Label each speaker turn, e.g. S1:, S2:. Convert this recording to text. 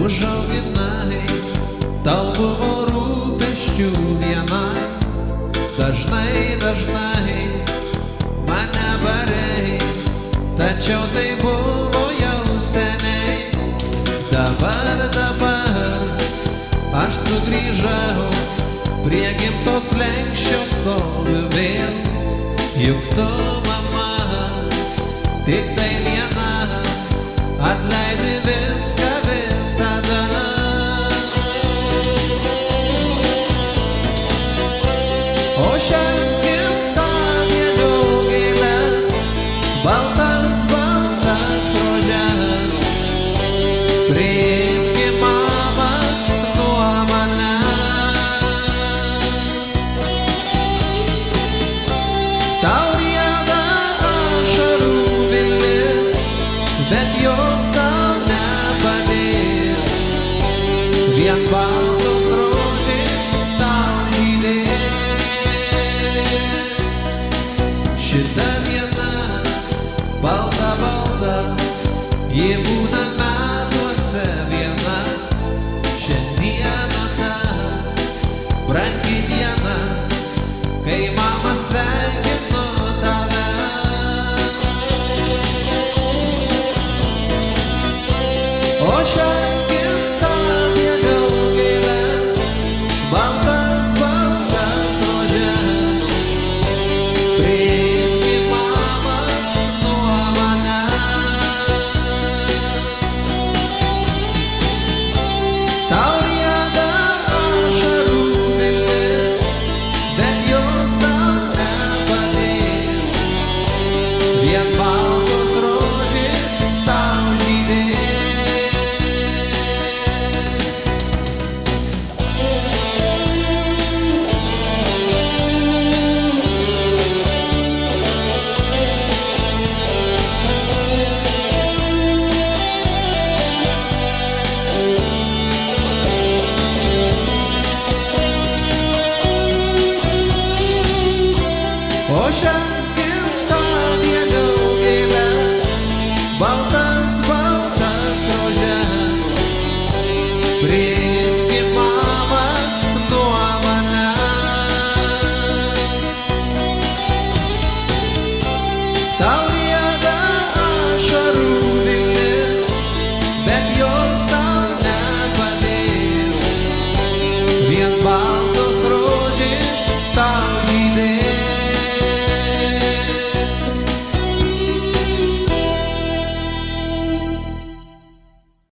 S1: užauginai, tau buvo rūpeščių vienai, dažnai, dažnai mane varei, tačiau tai buvo jau seniai, dabar, dabar aš sugrįžau, prie gimtos lenkščio stoviu vėl, juk tu baltos rožės tau žydės. Šita diena, balta, balta, ji būna metuose viena. Šiandieną ta brangi diena, kai mama sveikino tave. O šią Oceans kinta vėliau gėlės, baltas, baltas rožės. Priimki mamą nuo manęs. Tauri